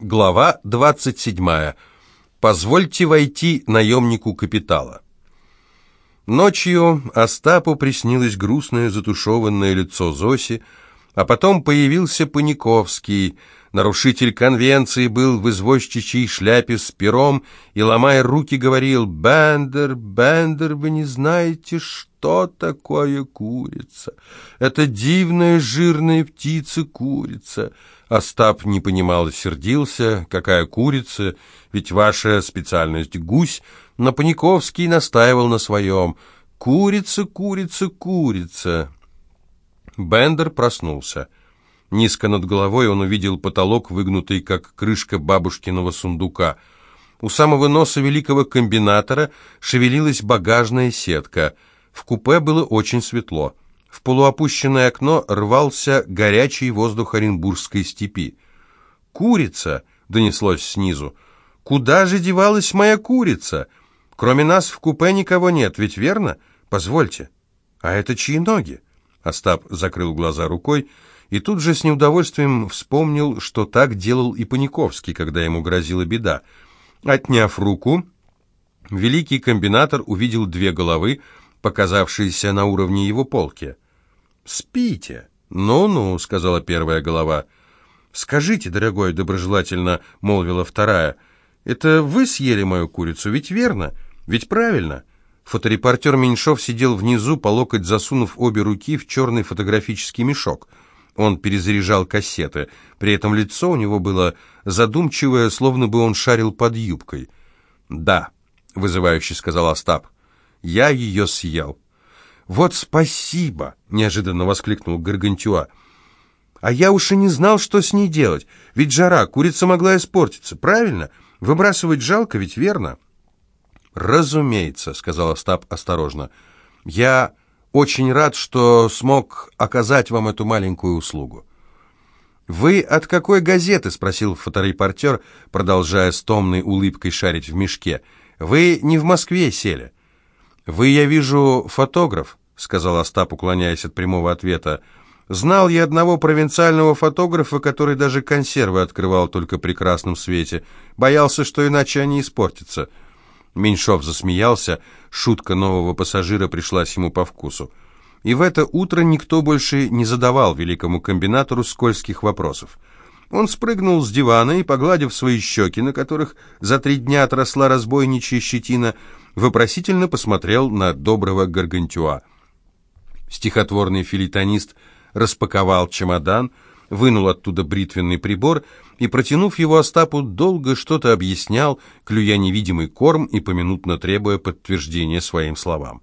Глава 27. Позвольте войти наемнику капитала. Ночью Остапу приснилось грустное затушеванное лицо Зоси, а потом появился Паниковский. Нарушитель конвенции был в извозчичьей шляпе с пером и, ломая руки, говорил «Бендер, Бендер, вы не знаете, что такое курица? Это дивная жирная птица-курица». Остап не понимал и сердился. «Какая курица? Ведь ваша специальность — гусь». Но Паниковский настаивал на своем. «Курица, курица, курица». Бендер проснулся. Низко над головой он увидел потолок, выгнутый, как крышка бабушкиного сундука. У самого носа великого комбинатора шевелилась багажная сетка. В купе было очень светло. В полуопущенное окно рвался горячий воздух Оренбургской степи. «Курица!» — донеслось снизу. «Куда же девалась моя курица? Кроме нас в купе никого нет, ведь верно? Позвольте. А это чьи ноги?» Остап закрыл глаза рукой и тут же с неудовольствием вспомнил, что так делал и Паниковский, когда ему грозила беда. Отняв руку, великий комбинатор увидел две головы, показавшиеся на уровне его полки. «Спите». «Ну-ну», — сказала первая голова. «Скажите, дорогой, доброжелательно», — молвила вторая, — «это вы съели мою курицу, ведь верно? Ведь правильно?» Фоторепортер Меньшов сидел внизу, по локоть засунув обе руки в черный фотографический мешок. Он перезаряжал кассеты. При этом лицо у него было задумчивое, словно бы он шарил под юбкой. «Да», — вызывающе сказал Остап, — «я ее съел». «Вот спасибо!» — неожиданно воскликнул Гаргантюа. «А я уж и не знал, что с ней делать. Ведь жара, курица могла испортиться, правильно? Выбрасывать жалко, ведь верно?» «Разумеется», — сказал Остап осторожно. «Я очень рад, что смог оказать вам эту маленькую услугу». «Вы от какой газеты?» — спросил фоторепортер, продолжая с томной улыбкой шарить в мешке. «Вы не в Москве сели?» «Вы, я вижу, фотограф», — сказал Остап, уклоняясь от прямого ответа. «Знал я одного провинциального фотографа, который даже консервы открывал только при красном свете. Боялся, что иначе они испортятся». Меньшов засмеялся, шутка нового пассажира пришлась ему по вкусу. И в это утро никто больше не задавал великому комбинатору скользких вопросов. Он спрыгнул с дивана и, погладив свои щеки, на которых за три дня отросла разбойничья щетина, вопросительно посмотрел на доброго Гаргантюа. Стихотворный филитонист распаковал чемодан, вынул оттуда бритвенный прибор и, протянув его Остапу, долго что-то объяснял, клюя невидимый корм и поминутно требуя подтверждения своим словам.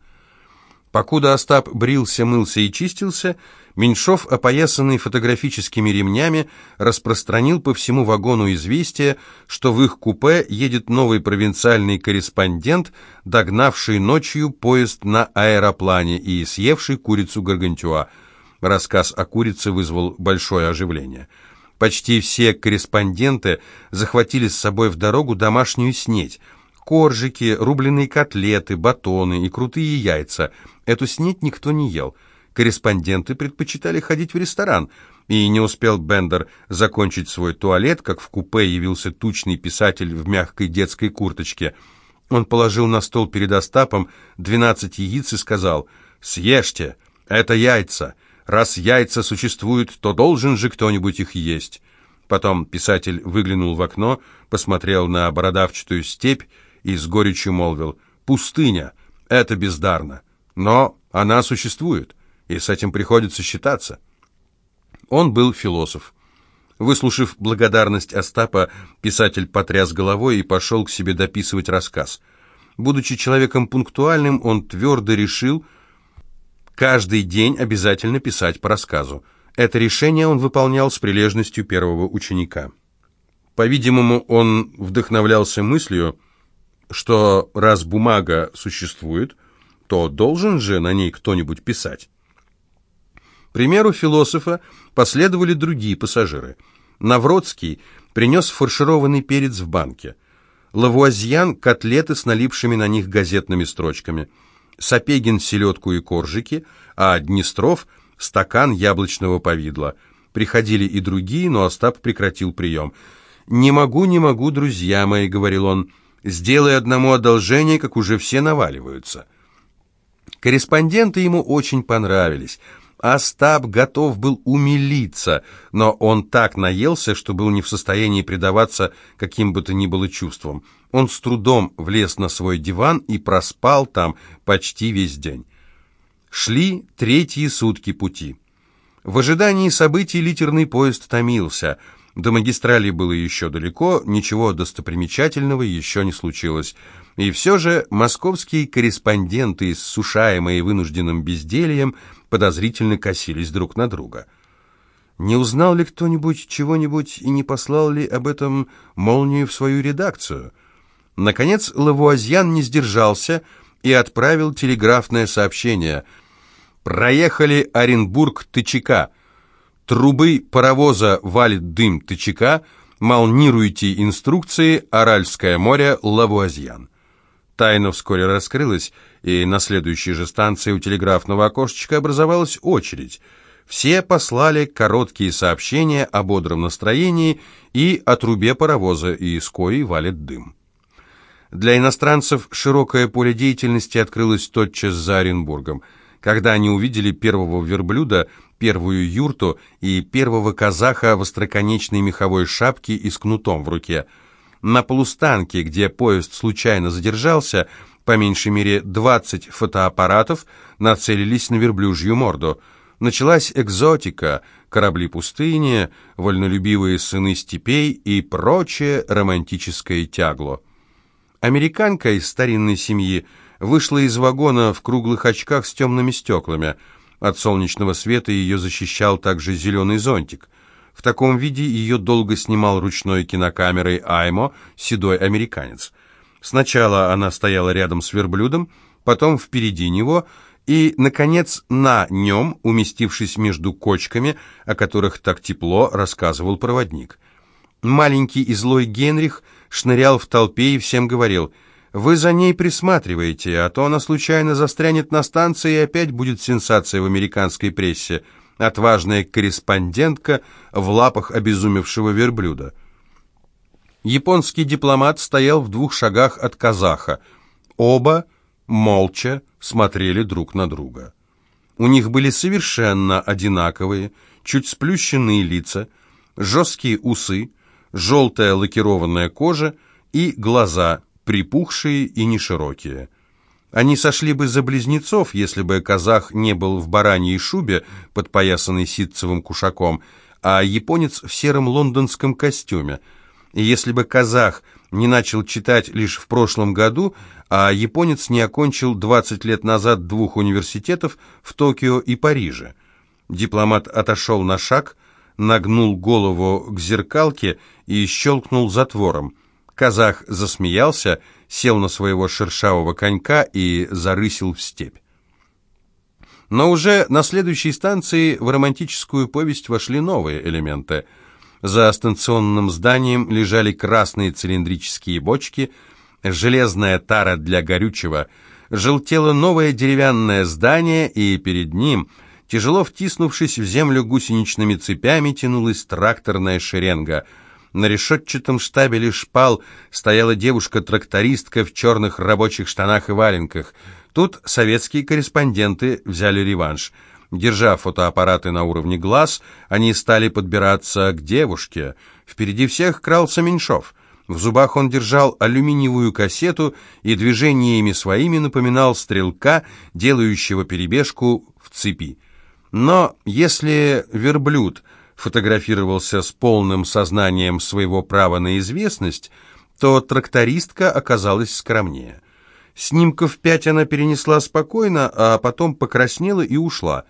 Покуда Остап брился, мылся и чистился, Меньшов, опоясанный фотографическими ремнями, распространил по всему вагону известие, что в их купе едет новый провинциальный корреспондент, догнавший ночью поезд на аэроплане и съевший курицу Гаргантюа. Рассказ о курице вызвал большое оживление. Почти все корреспонденты захватили с собой в дорогу домашнюю снеть – коржики, рубленые котлеты, батоны и крутые яйца. Эту снеть никто не ел. Корреспонденты предпочитали ходить в ресторан, и не успел Бендер закончить свой туалет, как в купе явился тучный писатель в мягкой детской курточке. Он положил на стол перед Остапом двенадцать яиц и сказал «Съешьте, это яйца. Раз яйца существуют, то должен же кто-нибудь их есть». Потом писатель выглянул в окно, посмотрел на бородавчатую степь и с горечью молвил «Пустыня, это бездарно, но она существует, и с этим приходится считаться». Он был философ. Выслушав благодарность Остапа, писатель потряс головой и пошел к себе дописывать рассказ. Будучи человеком пунктуальным, он твердо решил каждый день обязательно писать по рассказу. Это решение он выполнял с прилежностью первого ученика. По-видимому, он вдохновлялся мыслью, что раз бумага существует, то должен же на ней кто-нибудь писать. Примеру философа последовали другие пассажиры. Навродский принес фаршированный перец в банке. Лавуазьян – котлеты с налипшими на них газетными строчками. Сапегин – селедку и коржики, а Днестров – стакан яблочного повидла. Приходили и другие, но Остап прекратил прием – «Не могу, не могу, друзья мои», — говорил он, — «сделай одному одолжение, как уже все наваливаются». Корреспонденты ему очень понравились. Остап готов был умилиться, но он так наелся, что был не в состоянии предаваться каким бы то ни было чувствам. Он с трудом влез на свой диван и проспал там почти весь день. Шли третьи сутки пути. В ожидании событий литерный поезд томился. До магистрали было еще далеко, ничего достопримечательного еще не случилось. И все же московские корреспонденты, иссушаемые вынужденным бездельем, подозрительно косились друг на друга. Не узнал ли кто-нибудь чего-нибудь и не послал ли об этом молнию в свою редакцию? Наконец Лавуазьян не сдержался и отправил телеграфное сообщение. «Проехали Оренбург-Тычака. Трубы паровоза валит дым Тычака. Молнируйте инструкции. Аральское море. Лавуазьян». Тайна вскоре раскрылась, и на следующей же станции у телеграфного окошечка образовалась очередь. Все послали короткие сообщения о бодром настроении и о трубе паровоза, из кои валит дым. Для иностранцев широкое поле деятельности открылось тотчас за Оренбургом. Когда они увидели первого верблюда, первую юрту и первого казаха в остроконечной меховой шапке и с кнутом в руке. На полустанке, где поезд случайно задержался, по меньшей мере 20 фотоаппаратов нацелились на верблюжью морду. Началась экзотика, корабли пустыни, вольнолюбивые сыны степей и прочее романтическое тягло. Американка из старинной семьи вышла из вагона в круглых очках с темными стеклами. От солнечного света ее защищал также зеленый зонтик. В таком виде ее долго снимал ручной кинокамерой Аймо, седой американец. Сначала она стояла рядом с верблюдом, потом впереди него и, наконец, на нем, уместившись между кочками, о которых так тепло рассказывал проводник. Маленький и злой Генрих шнырял в толпе и всем говорил, «Вы за ней присматриваете, а то она случайно застрянет на станции и опять будет сенсация в американской прессе. Отважная корреспондентка в лапах обезумевшего верблюда». Японский дипломат стоял в двух шагах от казаха. Оба молча смотрели друг на друга. У них были совершенно одинаковые, чуть сплющенные лица, жесткие усы, желтая лакированная кожа и глаза, припухшие и неширокие. Они сошли бы за близнецов, если бы казах не был в бараньей шубе, подпоясанной ситцевым кушаком, а японец в сером лондонском костюме. И если бы казах не начал читать лишь в прошлом году, а японец не окончил 20 лет назад двух университетов в Токио и Париже. Дипломат отошел на шаг, нагнул голову к зеркалке и щелкнул затвором. Казах засмеялся, сел на своего шершавого конька и зарысил в степь. Но уже на следующей станции в романтическую повесть вошли новые элементы. За станционным зданием лежали красные цилиндрические бочки, железная тара для горючего, желтело новое деревянное здание, и перед ним – Тяжело втиснувшись в землю гусеничными цепями, тянулась тракторная шеренга. На решетчатом штабеле шпал стояла девушка-трактористка в черных рабочих штанах и валенках. Тут советские корреспонденты взяли реванш. Держа фотоаппараты на уровне глаз, они стали подбираться к девушке. Впереди всех крался Меньшов. В зубах он держал алюминиевую кассету и движениями своими напоминал стрелка, делающего перебежку в цепи. Но если верблюд фотографировался с полным сознанием своего права на известность, то трактористка оказалась скромнее. Снимков пять она перенесла спокойно, а потом покраснела и ушла.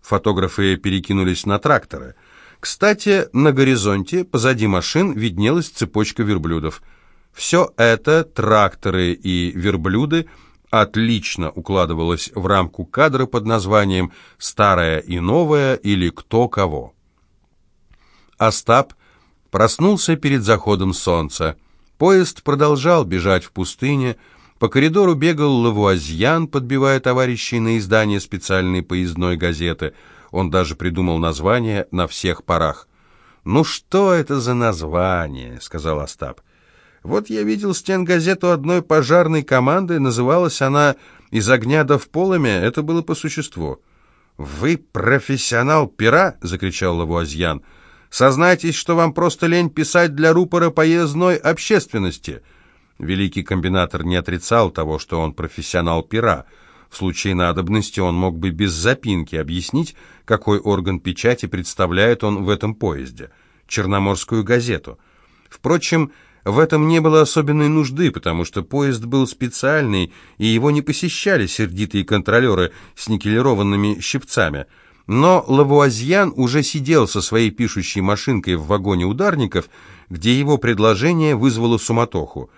Фотографы перекинулись на тракторы. Кстати, на горизонте, позади машин, виднелась цепочка верблюдов. Все это, тракторы и верблюды, отлично укладывалась в рамку кадра под названием «Старое и новое» или «Кто кого». Остап проснулся перед заходом солнца. Поезд продолжал бежать в пустыне, по коридору бегал Лавуазьян, подбивая товарищей на издание специальной поездной газеты. Он даже придумал название «На всех парах». «Ну что это за название?» — сказал Остап. «Вот я видел стенгазету одной пожарной команды, называлась она «Из огня до в полыми», это было по существу». «Вы профессионал пера?» — закричал Лавуазьян. «Сознайтесь, что вам просто лень писать для рупора поездной общественности». Великий комбинатор не отрицал того, что он профессионал пера. В случае надобности он мог бы без запинки объяснить, какой орган печати представляет он в этом поезде – Черноморскую газету. Впрочем, в этом не было особенной нужды, потому что поезд был специальный, и его не посещали сердитые контролеры с никелированными щипцами. Но Лавуазьян уже сидел со своей пишущей машинкой в вагоне ударников, где его предложение вызвало суматоху.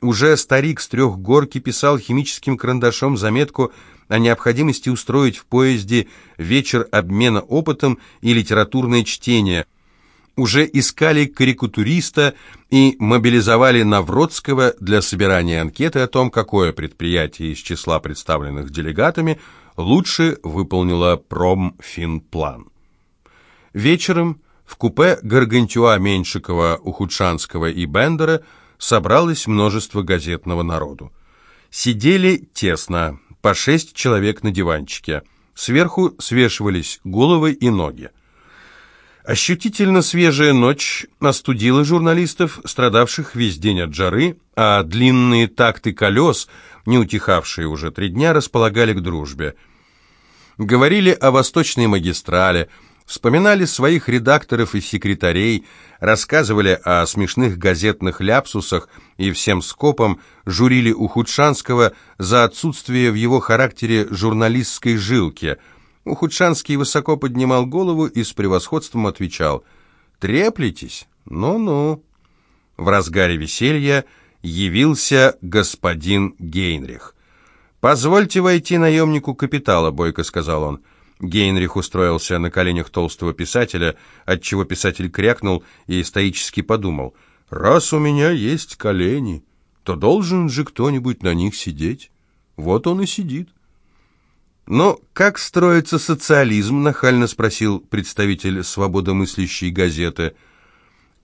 Уже старик с трех горки писал химическим карандашом заметку о необходимости устроить в поезде вечер обмена опытом и литературное чтение. Уже искали карикатуриста и мобилизовали Навродского для собирания анкеты о том, какое предприятие из числа представленных делегатами лучше выполнило промфинплан. Вечером в купе Гаргантюа Меньшикова, Ухудшанского и Бендера – собралось множество газетного народу. Сидели тесно, по шесть человек на диванчике. Сверху свешивались головы и ноги. Ощутительно свежая ночь остудила журналистов, страдавших весь день от жары, а длинные такты колес, не утихавшие уже три дня, располагали к дружбе. Говорили о восточной магистрали, вспоминали своих редакторов и секретарей, рассказывали о смешных газетных ляпсусах и всем скопом журили Ухудшанского за отсутствие в его характере журналистской жилки. Ухудшанский высоко поднимал голову и с превосходством отвечал «Треплетесь? Ну-ну». В разгаре веселья явился господин Гейнрих. «Позвольте войти наемнику капитала», — бойко сказал он. Гейнрих устроился на коленях толстого писателя, отчего писатель крякнул и стоически подумал, «Раз у меня есть колени, то должен же кто-нибудь на них сидеть. Вот он и сидит». «Но как строится социализм?» — нахально спросил представитель свободомыслящей газеты.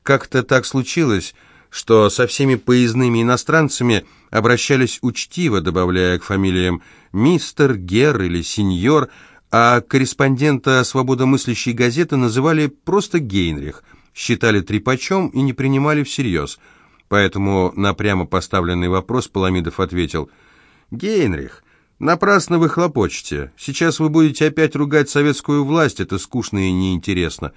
«Как-то так случилось, что со всеми поездными иностранцами обращались учтиво, добавляя к фамилиям «мистер», «гер» или «сеньор», а корреспондента свободомыслящей газеты называли просто Гейнрих, считали трепачом и не принимали всерьез. Поэтому на прямо поставленный вопрос Паламидов ответил «Гейнрих, напрасно вы хлопочете. Сейчас вы будете опять ругать советскую власть, это скучно и неинтересно.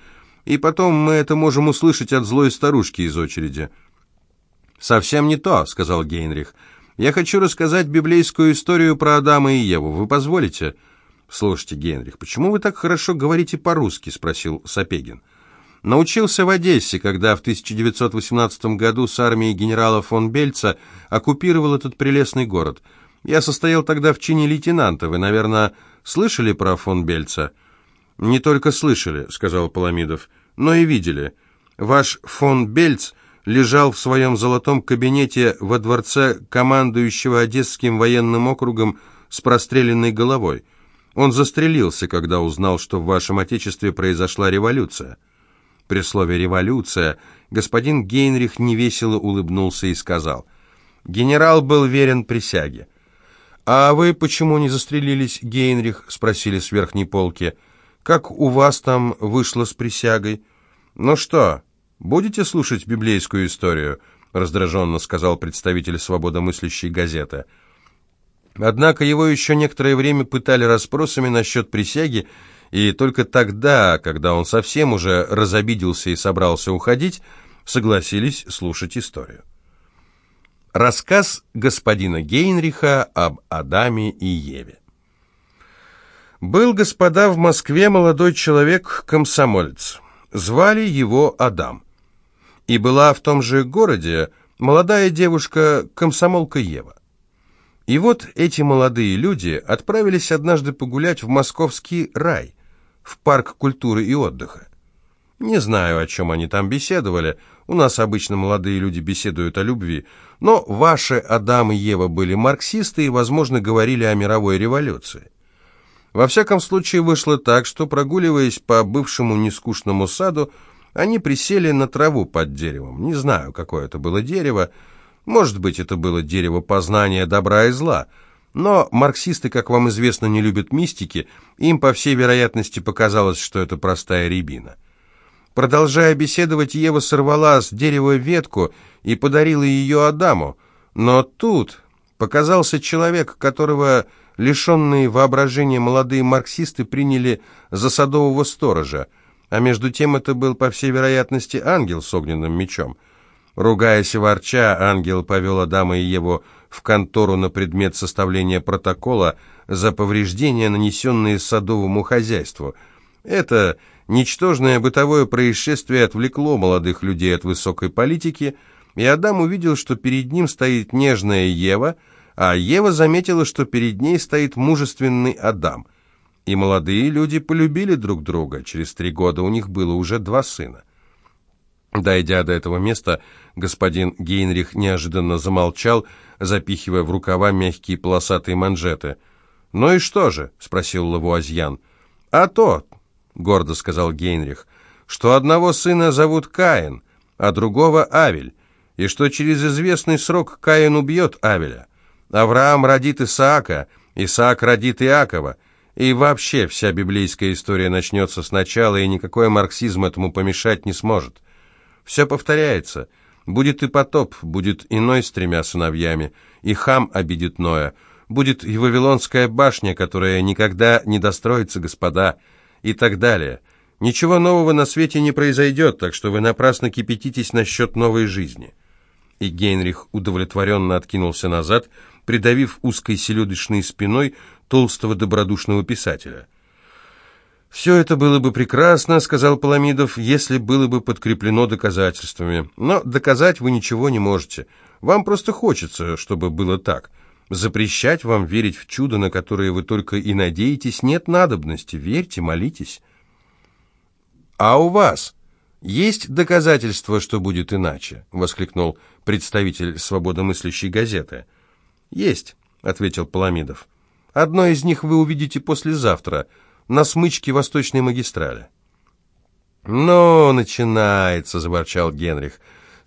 И потом мы это можем услышать от злой старушки из очереди». «Совсем не то», — сказал Гейнрих. «Я хочу рассказать библейскую историю про Адама и Еву. Вы позволите?» «Слушайте, Генрих, почему вы так хорошо говорите по-русски?» – спросил Сапегин. «Научился в Одессе, когда в 1918 году с армией генерала фон Бельца оккупировал этот прелестный город. Я состоял тогда в чине лейтенанта. Вы, наверное, слышали про фон Бельца?» «Не только слышали», – сказал Паламидов, – «но и видели. Ваш фон Бельц лежал в своем золотом кабинете во дворце командующего Одесским военным округом с простреленной головой». Он застрелился, когда узнал, что в вашем отечестве произошла революция. При слове «революция» господин Гейнрих невесело улыбнулся и сказал, «Генерал был верен присяге». «А вы почему не застрелились, Гейнрих?» — спросили с верхней полки. «Как у вас там вышло с присягой?» «Ну что, будете слушать библейскую историю?» — раздраженно сказал представитель свободомыслящей газеты. Однако его еще некоторое время пытали расспросами насчет присяги, и только тогда, когда он совсем уже разобиделся и собрался уходить, согласились слушать историю. Рассказ господина Гейнриха об Адаме и Еве. Был, господа, в Москве молодой человек-комсомолец. Звали его Адам. И была в том же городе молодая девушка-комсомолка Ева. И вот эти молодые люди отправились однажды погулять в московский рай, в парк культуры и отдыха. Не знаю, о чем они там беседовали, у нас обычно молодые люди беседуют о любви, но ваши Адам и Ева были марксисты и, возможно, говорили о мировой революции. Во всяком случае, вышло так, что, прогуливаясь по бывшему нескучному саду, Они присели на траву под деревом. Не знаю, какое это было дерево. Может быть, это было дерево познания добра и зла. Но марксисты, как вам известно, не любят мистики. Им, по всей вероятности, показалось, что это простая рябина. Продолжая беседовать, Ева сорвала с дерева ветку и подарила ее Адаму. Но тут показался человек, которого лишенные воображения молодые марксисты приняли за садового сторожа, а между тем это был, по всей вероятности, ангел с огненным мечом. Ругаясь и ворча, ангел повел Адама и Еву в контору на предмет составления протокола за повреждения, нанесенные садовому хозяйству. Это ничтожное бытовое происшествие отвлекло молодых людей от высокой политики, и Адам увидел, что перед ним стоит нежная Ева, а Ева заметила, что перед ней стоит мужественный Адам. И молодые люди полюбили друг друга. Через три года у них было уже два сына. Дойдя до этого места, господин Гейнрих неожиданно замолчал, запихивая в рукава мягкие полосатые манжеты. «Ну и что же?» — спросил Лавуазьян. «А то», — гордо сказал Гейнрих, — «что одного сына зовут Каин, а другого Авель, и что через известный срок Каин убьет Авеля. Авраам родит Исаака, Исаак родит Иакова, и вообще вся библейская история начнется сначала, и никакой марксизм этому помешать не сможет». Все повторяется. Будет и потоп, будет иной с тремя сыновьями, и хам обидит Ноя. Будет и Вавилонская башня, которая никогда не достроится, господа, и так далее. Ничего нового на свете не произойдет, так что вы напрасно кипятитесь насчет новой жизни». И Гейнрих удовлетворенно откинулся назад, придавив узкой селедочной спиной толстого добродушного писателя – «Все это было бы прекрасно», — сказал Паламидов, «если было бы подкреплено доказательствами. Но доказать вы ничего не можете. Вам просто хочется, чтобы было так. Запрещать вам верить в чудо, на которое вы только и надеетесь, нет надобности. Верьте, молитесь». «А у вас есть доказательства, что будет иначе?» — воскликнул представитель свободомыслящей газеты. «Есть», — ответил Паламидов. «Одно из них вы увидите послезавтра» на смычке Восточной магистрали. «Ну, начинается», — заворчал Генрих.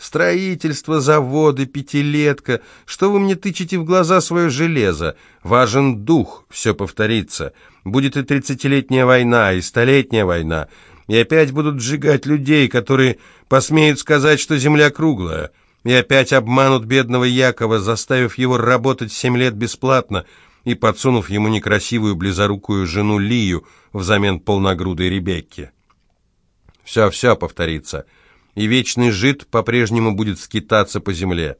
«Строительство, заводы, пятилетка. Что вы мне тычете в глаза свое железо? Важен дух, все повторится. Будет и тридцатилетняя война, и столетняя война. И опять будут сжигать людей, которые посмеют сказать, что земля круглая. И опять обманут бедного Якова, заставив его работать семь лет бесплатно» и подсунув ему некрасивую близорукую жену Лию взамен полногрудой Ребекки. Все-все повторится, и вечный жид по-прежнему будет скитаться по земле.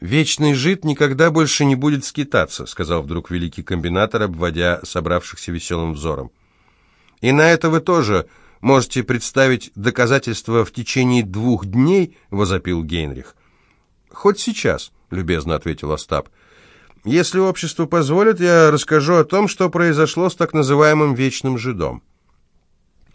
«Вечный жид никогда больше не будет скитаться», — сказал вдруг великий комбинатор, обводя собравшихся веселым взором. «И на это вы тоже можете представить доказательства в течение двух дней», — возопил Гейнрих. «Хоть сейчас», — любезно ответил Остап. Если общество позволит, я расскажу о том, что произошло с так называемым вечным жидом.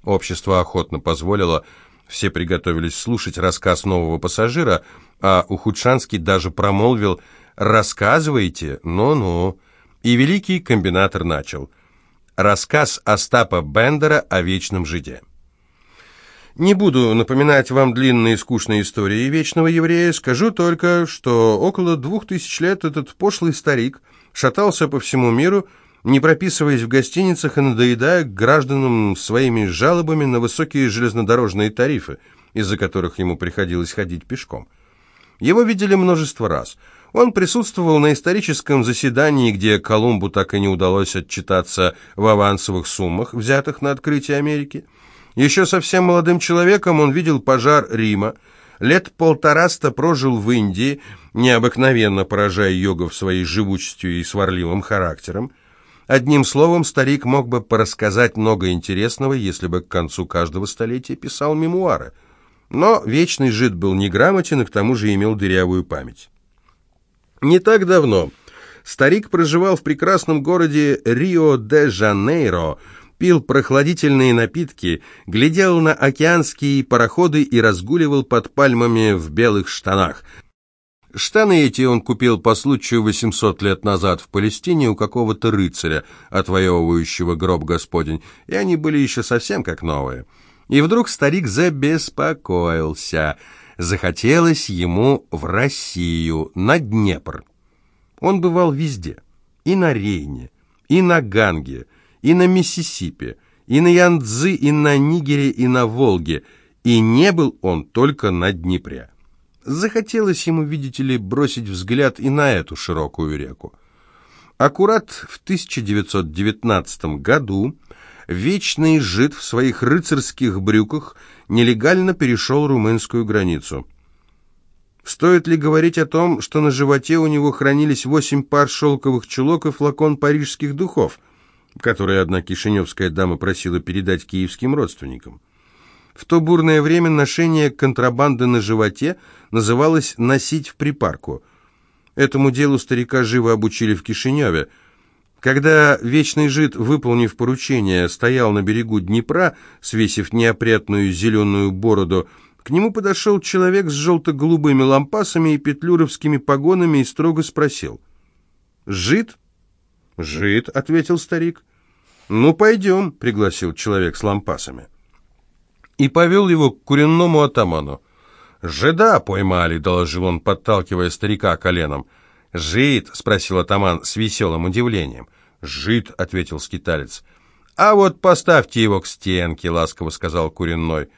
Общество охотно позволило, все приготовились слушать рассказ нового пассажира, а Ухудшанский даже промолвил «Рассказывайте, ну-ну». И великий комбинатор начал. Рассказ Остапа Бендера о вечном жиде. Не буду напоминать вам длинные скучные истории вечного еврея, скажу только, что около двух тысяч лет этот пошлый старик шатался по всему миру, не прописываясь в гостиницах и надоедая гражданам своими жалобами на высокие железнодорожные тарифы, из-за которых ему приходилось ходить пешком. Его видели множество раз. Он присутствовал на историческом заседании, где Колумбу так и не удалось отчитаться в авансовых суммах, взятых на открытие Америки – еще совсем молодым человеком он видел пожар Рима, лет полтораста прожил в Индии, необыкновенно поражая йогов своей живучестью и сварливым характером. Одним словом, старик мог бы порассказать много интересного, если бы к концу каждого столетия писал мемуары. Но вечный жид был неграмотен и к тому же имел дырявую память. Не так давно старик проживал в прекрасном городе Рио-де-Жанейро, пил прохладительные напитки, глядел на океанские пароходы и разгуливал под пальмами в белых штанах. Штаны эти он купил по случаю 800 лет назад в Палестине у какого-то рыцаря, отвоевывающего гроб Господень, и они были еще совсем как новые. И вдруг старик забеспокоился. Захотелось ему в Россию, на Днепр. Он бывал везде. И на Рейне, и на Ганге, и на Миссисипи, и на Янцзы, и на Нигере, и на Волге. И не был он только на Днепре. Захотелось ему, видите ли, бросить взгляд и на эту широкую реку. Аккурат в 1919 году вечный жид в своих рыцарских брюках нелегально перешел румынскую границу. Стоит ли говорить о том, что на животе у него хранились восемь пар шелковых чулок и флакон парижских духов, которые одна кишиневская дама просила передать киевским родственникам? В то бурное время ношение контрабанды на животе называлось «носить в припарку». Этому делу старика живо обучили в Кишиневе. Когда вечный жид, выполнив поручение, стоял на берегу Днепра, свесив неопрятную зеленую бороду, к нему подошел человек с желто-голубыми лампасами и петлюровскими погонами и строго спросил. «Жид?» «Жид», — ответил старик. «Ну, пойдем», — пригласил человек с лампасами. И повел его к куренному атаману. «Жида поймали», — доложил он, подталкивая старика коленом. «Жид?» — спросил атаман с веселым удивлением. «Жид», — ответил скиталец. «А вот поставьте его к стенке», — ласково сказал Куренной.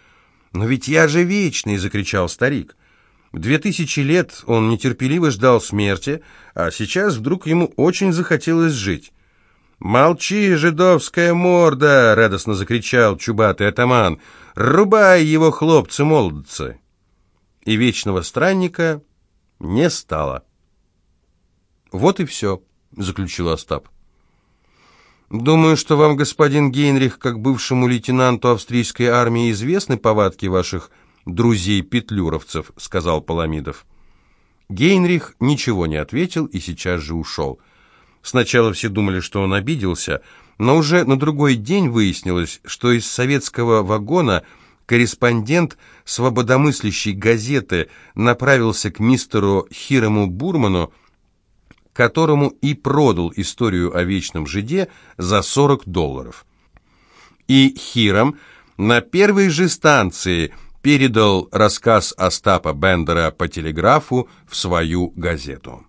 «Но ведь я же вечный!» — закричал старик. Две тысячи лет он нетерпеливо ждал смерти, а сейчас вдруг ему очень захотелось жить. «Молчи, жидовская морда!» — радостно закричал чубатый атаман. «Рубай его, хлопцы-молодцы!» и вечного странника не стало. «Вот и все», — заключил Остап. «Думаю, что вам, господин Гейнрих, как бывшему лейтенанту австрийской армии, известны повадки ваших друзей-петлюровцев», — сказал Паламидов. Гейнрих ничего не ответил и сейчас же ушел. Сначала все думали, что он обиделся, но уже на другой день выяснилось, что из советского вагона – корреспондент свободомыслящей газеты направился к мистеру Хирому Бурману, которому и продал историю о вечном жиде за 40 долларов. И Хиром на первой же станции передал рассказ Остапа Бендера по телеграфу в свою газету.